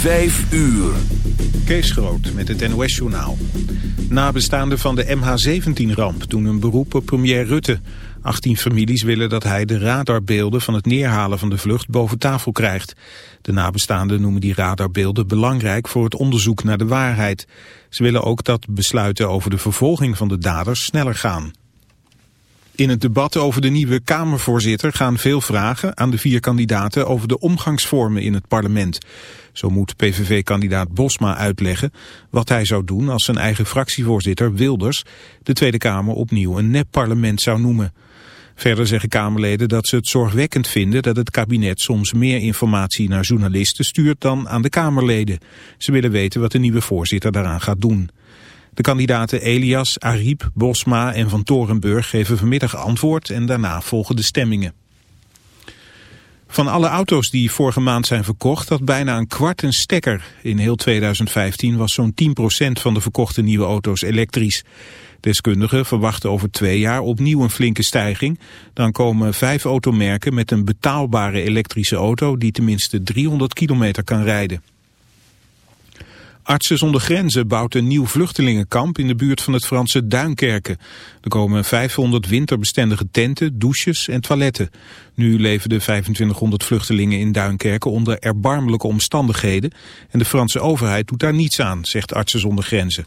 Vijf uur. Kees Groot met het NOS-journaal. Nabestaanden van de MH17-ramp doen een beroep op premier Rutte. 18 families willen dat hij de radarbeelden van het neerhalen van de vlucht boven tafel krijgt. De nabestaanden noemen die radarbeelden belangrijk voor het onderzoek naar de waarheid. Ze willen ook dat besluiten over de vervolging van de daders sneller gaan. In het debat over de nieuwe Kamervoorzitter gaan veel vragen aan de vier kandidaten over de omgangsvormen in het parlement. Zo moet PVV-kandidaat Bosma uitleggen wat hij zou doen als zijn eigen fractievoorzitter Wilders de Tweede Kamer opnieuw een nepparlement zou noemen. Verder zeggen Kamerleden dat ze het zorgwekkend vinden dat het kabinet soms meer informatie naar journalisten stuurt dan aan de Kamerleden. Ze willen weten wat de nieuwe voorzitter daaraan gaat doen. De kandidaten Elias, Ariep, Bosma en Van Torenburg geven vanmiddag antwoord en daarna volgen de stemmingen. Van alle auto's die vorige maand zijn verkocht had bijna een kwart een stekker. In heel 2015 was zo'n 10% van de verkochte nieuwe auto's elektrisch. Deskundigen verwachten over twee jaar opnieuw een flinke stijging. Dan komen vijf automerken met een betaalbare elektrische auto die tenminste 300 kilometer kan rijden. Artsen zonder Grenzen bouwt een nieuw vluchtelingenkamp in de buurt van het Franse Duinkerken. Er komen 500 winterbestendige tenten, douches en toiletten. Nu leven de 2500 vluchtelingen in Duinkerken onder erbarmelijke omstandigheden. En de Franse overheid doet daar niets aan, zegt Artsen zonder Grenzen.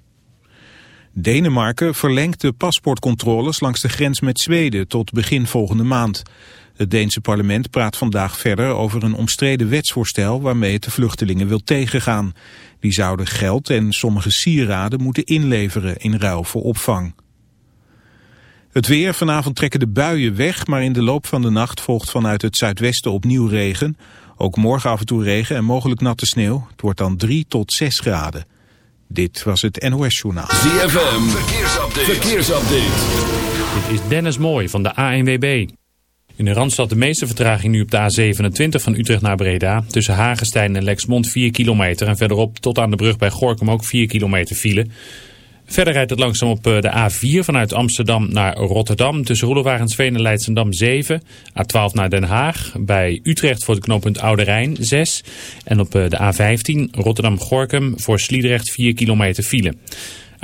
Denemarken verlengt de paspoortcontroles langs de grens met Zweden tot begin volgende maand. Het Deense parlement praat vandaag verder over een omstreden wetsvoorstel waarmee het de vluchtelingen wil tegengaan. Die zouden geld en sommige sieraden moeten inleveren in ruil voor opvang. Het weer, vanavond trekken de buien weg, maar in de loop van de nacht volgt vanuit het zuidwesten opnieuw regen. Ook morgen af en toe regen en mogelijk natte sneeuw. Het wordt dan 3 tot 6 graden. Dit was het NOS Journaal. ZFM, verkeersupdate. verkeersupdate. Dit is Dennis Mooij van de ANWB. In de Randstad de meeste vertraging nu op de A27 van Utrecht naar Breda. Tussen Hagenstein en Lexmond 4 kilometer. En verderop tot aan de brug bij Gorkum ook 4 kilometer file. Verder rijdt het langzaam op eh, de A4 vanuit Amsterdam naar Rotterdam. Tussen Roelewarensveen en Leidsendam 7. A12 naar Den Haag. Bij Utrecht voor het knooppunt Oude Rijn 6. En op eh, de A15 Rotterdam-Gorkum voor Sliedrecht 4 kilometer file.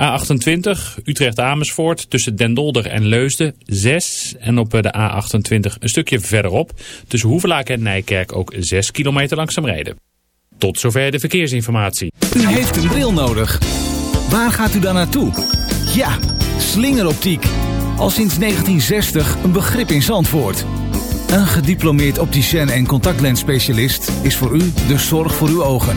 A28 Utrecht-Amersfoort tussen Den Dolder en Leusden 6. En op de A28 een stukje verderop tussen Hoevelaak en Nijkerk ook 6 kilometer langzaam rijden. Tot zover de verkeersinformatie. U heeft een bril nodig. Waar gaat u dan naartoe? Ja, slingeroptiek. Al sinds 1960 een begrip in Zandvoort. Een gediplomeerd opticien en contactlensspecialist is voor u de zorg voor uw ogen.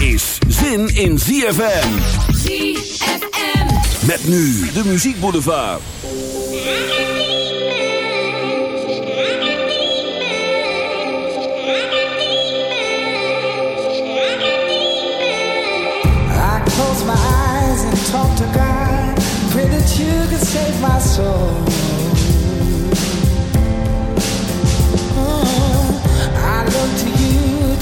is zin in ZFM. ZFM. Met nu de Muziek Boulevard. I close my eyes and talk to God. Pray that you can save my soul.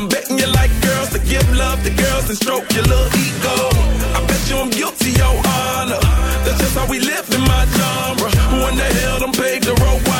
I'm betting you like girls to give love to girls and stroke your little ego. I bet you I'm guilty, your honor. That's just how we live in my genre. Who in the hell done paved the road?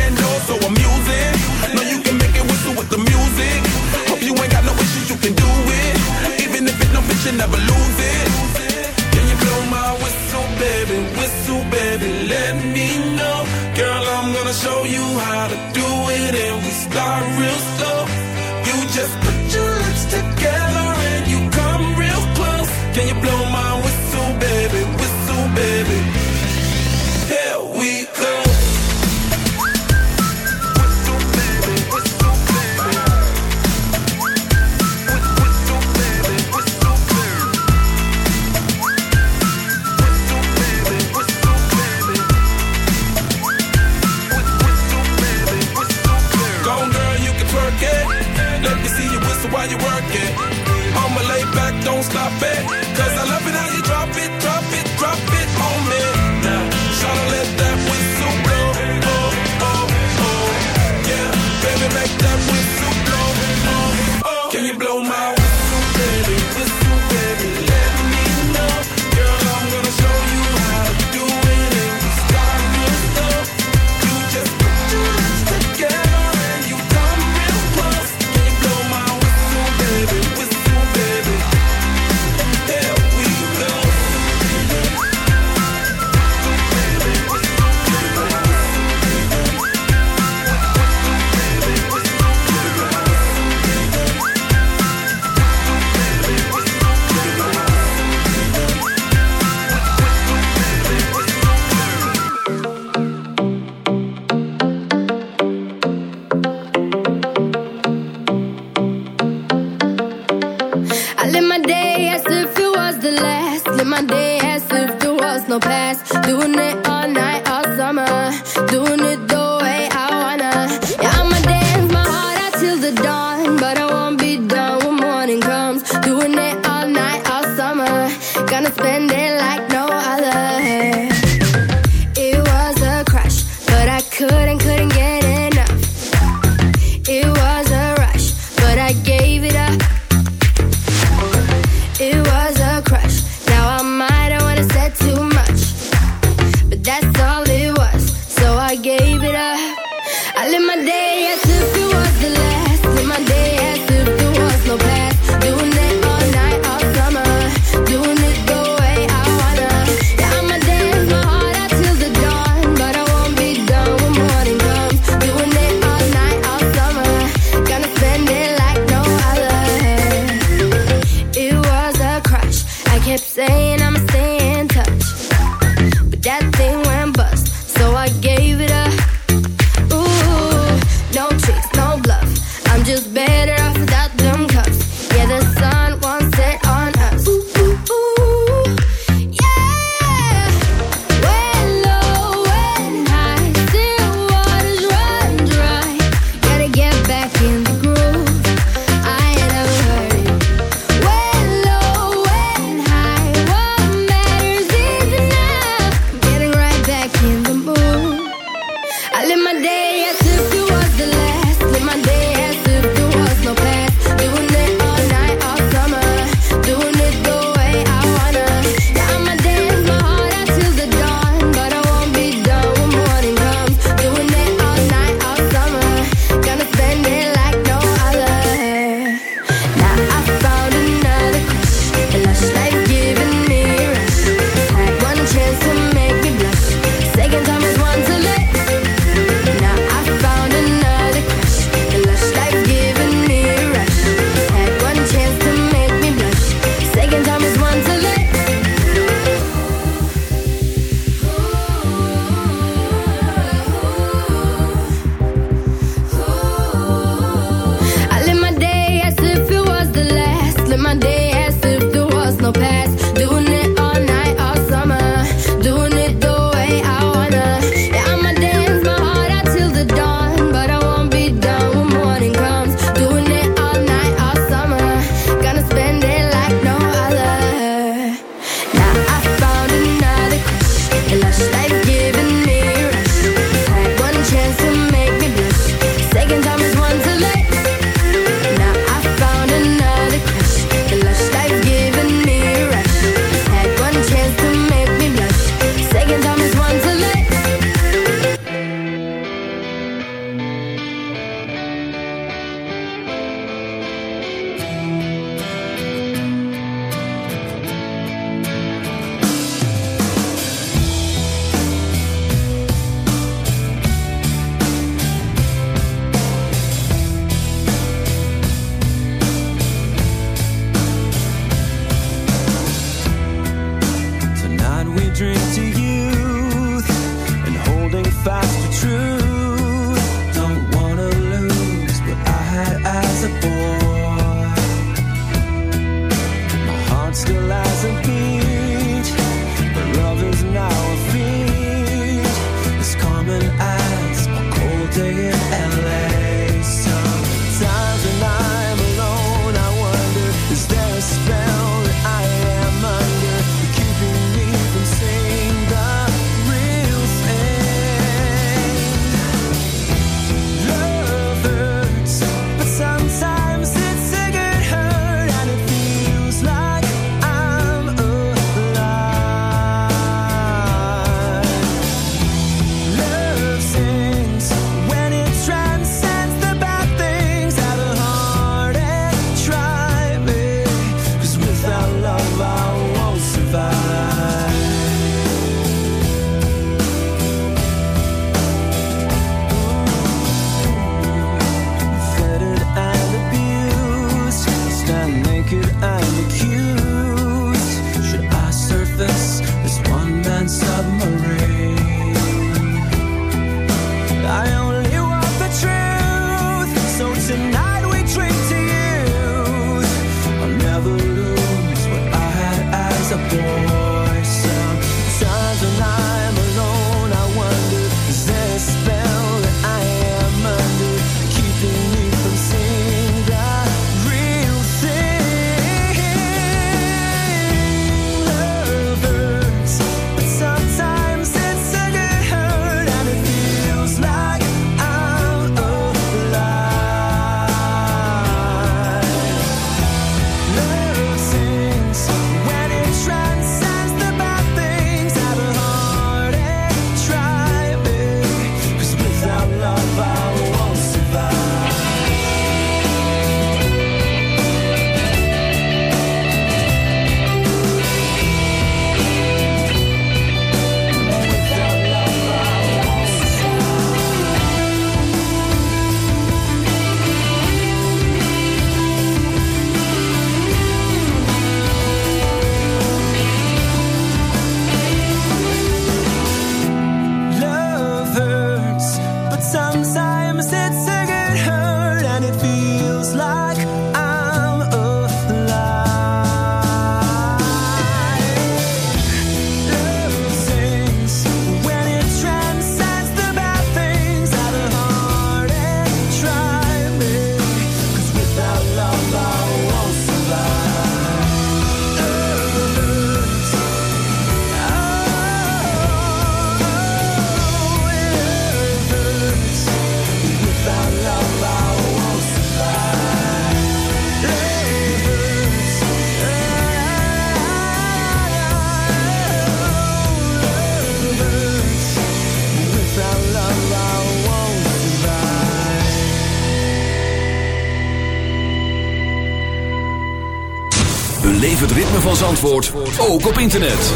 Zandvoort ook op internet.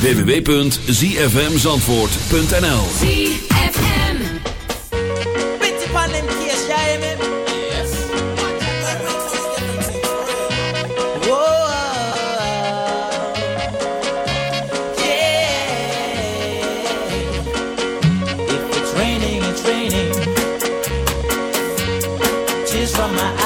www.zfmzandvoort.nl If raining, from